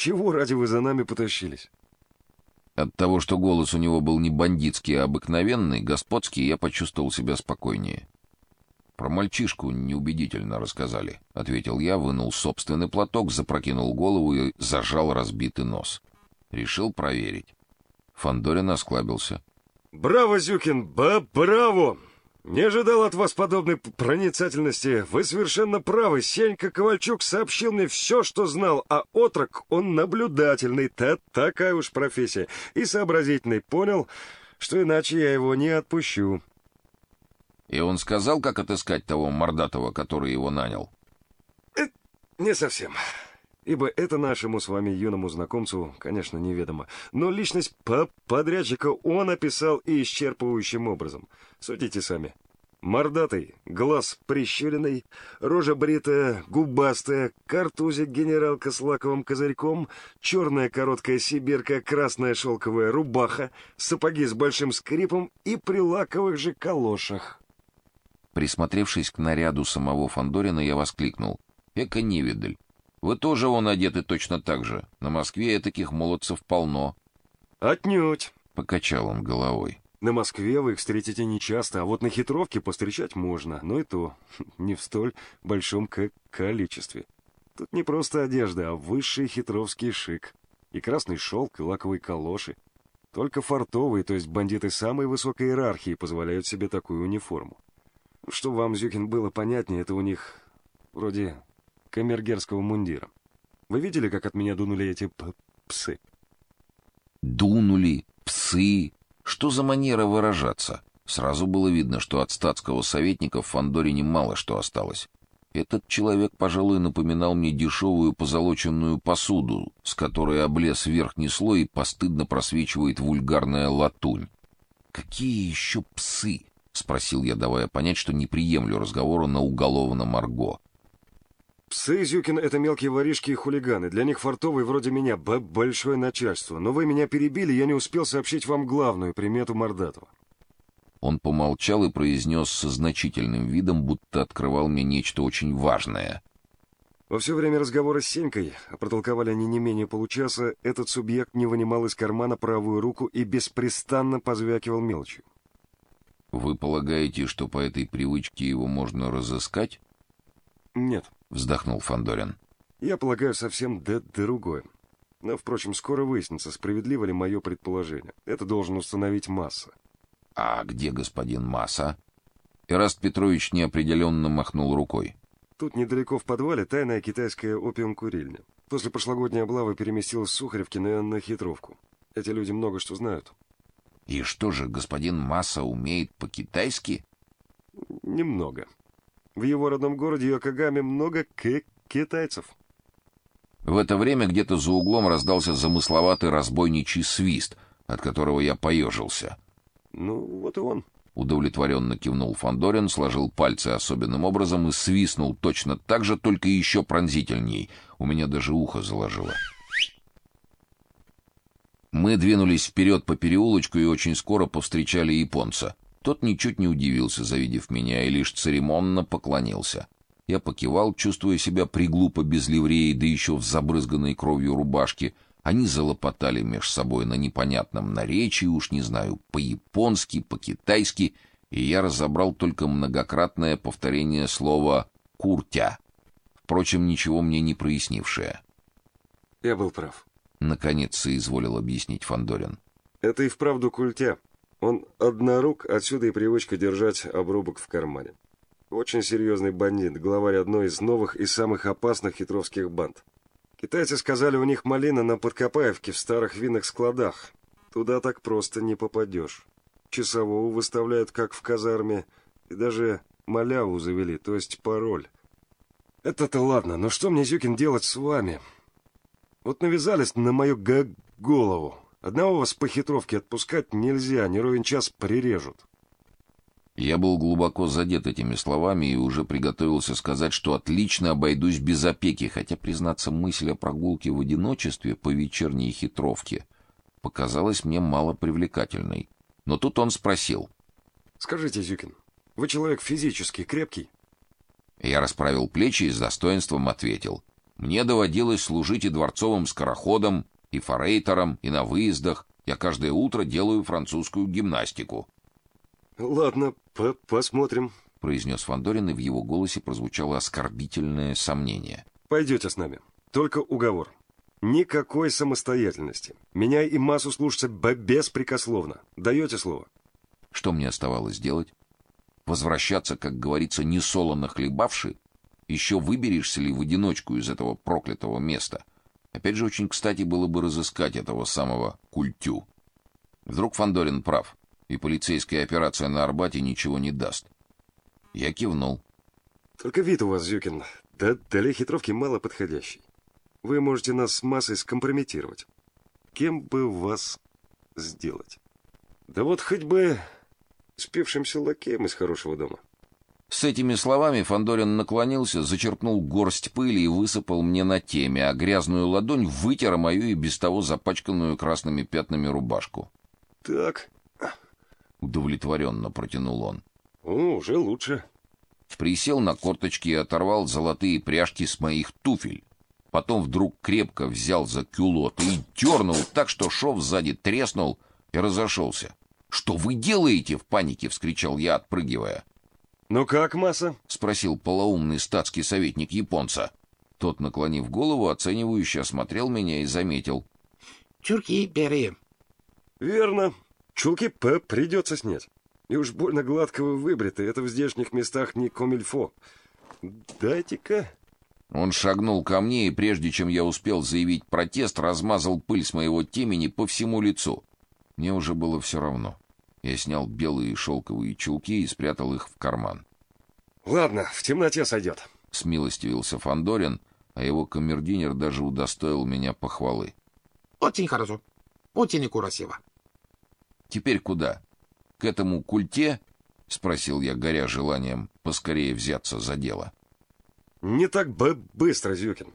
Чего ради вы за нами потащились? От того, что голос у него был не бандитский, а обыкновенный, господский, я почувствовал себя спокойнее. Про мальчишку неубедительно рассказали, ответил я, вынул собственный платок, запрокинул голову и зажал разбитый нос. Решил проверить. Фандорин осклабился. Браво, Зюкин, ба браво! Не ожидал от вас подобной проницательности. Вы совершенно правы. Сенька Ковальчук сообщил мне все, что знал, а отрок, он наблюдательный. Та такая уж профессия. И сообразительный. Понял, что иначе я его не отпущу. И он сказал, как отыскать того мордатого, который его нанял? Э, не совсем ибо это нашему с вами юному знакомцу, конечно, неведомо. Но личность подрядчика он описал и исчерпывающим образом. Судите сами. Мордатый, глаз прищуренный, рожа бритая, губастая, картузик генералка с лаковым козырьком, черная короткая сибирка, красная шелковая рубаха, сапоги с большим скрипом и при лаковых же калошах. Присмотревшись к наряду самого Фандорина, я воскликнул: "Эка невидаль! Вы тоже он одеты точно так же. На Москве таких молодцев полно. Отнюдь, покачал он головой. На Москве вы их встретите нечасто, а вот на хитровке постречать можно, но и то не в столь большом количестве. Тут не просто одежда, а высший хитровский шик. И красный шелк, и лаковые калоши. Только фартовые, то есть бандиты самой высокой иерархии, позволяют себе такую униформу. Что вам, Зюкин, было понятнее, это у них вроде камергерского мундира. Вы видели, как от меня дунули эти псы? Дунули, псы. Что за манера выражаться? Сразу было видно, что от статского советника в Фандоре мало что осталось. Этот человек, пожалуй, напоминал мне дешевую позолоченную посуду, с которой облез верхний слой и постыдно просвечивает вульгарная латунь. Какие еще псы? спросил я, давая понять, что не приемлю разговора на уголовном арго. Псы Зюкин — это мелкие воришки и хулиганы. Для них фартовый вроде меня б большое начальство. Но вы меня перебили, я не успел сообщить вам главную примету Мордатова. Он помолчал и произнес со значительным видом, будто открывал мне нечто очень важное. Во все время разговора с Сенькой, а протолковали они не менее получаса, этот субъект не вынимал из кармана правую руку и беспрестанно позвякивал мелочью. Вы полагаете, что по этой привычке его можно разыскать? Нет вздохнул Фандорин. Я полагаю, совсем да другое. Но, впрочем, скоро выяснится, справедливо ли мое предположение. Это должен установить Масса. А где господин Масса? Ираст Петрович неопределенно махнул рукой. Тут недалеко в подвале тайная китайская опиум-курильня. После прошлогодней облавы переместилась Сухаревки на хитровку. Эти люди много что знают. И что же, господин Масса умеет по-китайски? Немного. В его родном городе Йокогаме много к китайцев. В это время где-то за углом раздался замысловатый разбойничий свист, от которого я поежился. Ну, вот и он. Удовлетворенно кивнул Фандорин, сложил пальцы особенным образом и свистнул точно так же, только еще пронзительней. У меня даже ухо заложило. Мы двинулись вперед по переулочку и очень скоро повстречали японца. Тот ничуть не удивился, завидев меня, и лишь церемонно поклонился. Я покивал, чувствуя себя приглупо без ливреи, да еще в забрызганной кровью рубашке. Они залопотали меж собой на непонятном наречии, уж не знаю, по-японски, по-китайски, и я разобрал только многократное повторение слова «куртя», впрочем, ничего мне не прояснившее. Я был прав. Наконец соизволил объяснить Фандорин. Это и вправду культя. Он однорук, отсюда и привычка держать обрубок в кармане. Очень серьезный бандит, главарь одной из новых и самых опасных хитровских банд. Китайцы сказали, у них малина на Подкопаевке в старых винных складах. Туда так просто не попадешь. Часового выставляют, как в казарме, и даже маляву завели, то есть пароль. Это-то ладно, но что мне, Зюкин, делать с вами? Вот навязались на мою голову. Одного вас по хитровке отпускать нельзя, не ровен час прирежут. Я был глубоко задет этими словами и уже приготовился сказать, что отлично обойдусь без опеки, хотя, признаться, мысль о прогулке в одиночестве по вечерней хитровке показалась мне мало привлекательной. Но тут он спросил. «Скажите, Зюкин, вы человек физически крепкий?» Я расправил плечи и с достоинством ответил. Мне доводилось служить и дворцовым скороходом, и форейтером, и на выездах. Я каждое утро делаю французскую гимнастику. Ладно, по посмотрим, произнес Фандорин, и в его голосе прозвучало оскорбительное сомнение. Пойдете с нами. Только уговор. Никакой самостоятельности. Меня и массу слушаться беспрекословно. Даете слово? Что мне оставалось делать? Возвращаться, как говорится, не солоно хлебавши? Еще выберешься ли в одиночку из этого проклятого места? Опять же, очень кстати было бы разыскать этого самого Культю. Вдруг Фандорин прав, и полицейская операция на Арбате ничего не даст. Я кивнул. Только вид у вас, Зюкин, да для хитровки мало подходящий. Вы можете нас массой скомпрометировать. Кем бы вас сделать? Да вот хоть бы спившимся лакеем из хорошего дома. С этими словами Фандорин наклонился, зачерпнул горсть пыли и высыпал мне на теме, а грязную ладонь вытер мою и без того запачканную красными пятнами рубашку. Так, удовлетворенно протянул он. О, уже лучше. Присел на корточки и оторвал золотые пряжки с моих туфель. Потом вдруг крепко взял за кюлот и дернул так, что шов сзади треснул и разошелся. «Что вы делаете?» — в панике вскричал я, отпрыгивая. «Ну как, масса?» — спросил полоумный статский советник японца. Тот, наклонив голову, оценивающе осмотрел меня и заметил. «Чурки бери». «Верно. Чулки П придется снять. И уж больно гладкого выбриты. Это в здешних местах не комильфо. Дайте-ка...» Он шагнул ко мне, и прежде чем я успел заявить протест, размазал пыль с моего темени по всему лицу. Мне уже было все равно. Я снял белые шелковые чулки и спрятал их в карман. Ладно, в темноте сойдет. Смилостивился Фандорин, а его камердинер даже удостоил меня похвалы. Очень хорошо. Очень красиво. Теперь куда? К этому культе? спросил я, горя желанием поскорее взяться за дело. Не так бы быстро, Зюкин.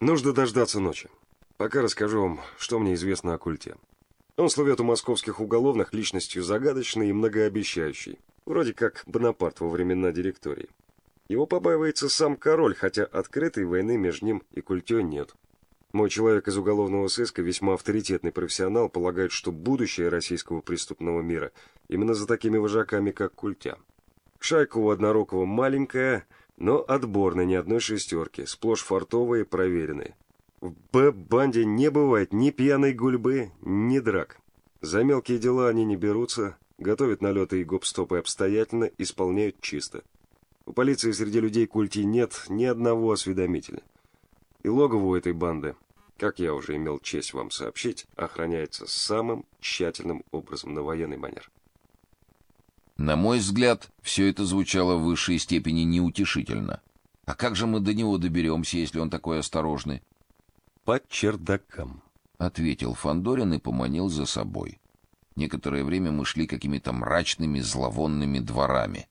Нужно дождаться ночи. Пока расскажу вам, что мне известно о культе. Он слывет у московских уголовных личностью загадочной и многообещающей, вроде как Бонапарт во времена директории. Его побаивается сам король, хотя открытой войны между ним и культё нет. Мой человек из уголовного сыска, весьма авторитетный профессионал, полагает, что будущее российского преступного мира именно за такими вожаками, как Культя. Шайка у Однорукого маленькая, но отборная ни одной шестерки, сплошь фартовые и проверенные. В Б-банде не бывает ни пьяной гульбы, ни драк. За мелкие дела они не берутся, готовят налеты и гоп-стопы обстоятельно, исполняют чисто. У полиции среди людей культи нет ни одного осведомителя. И логово этой банды, как я уже имел честь вам сообщить, охраняется самым тщательным образом на военный манер. На мой взгляд, все это звучало в высшей степени неутешительно. А как же мы до него доберемся, если он такой осторожный? По чердакам, ответил Фандорин и поманил за собой. Некоторое время мы шли какими-то мрачными, зловонными дворами.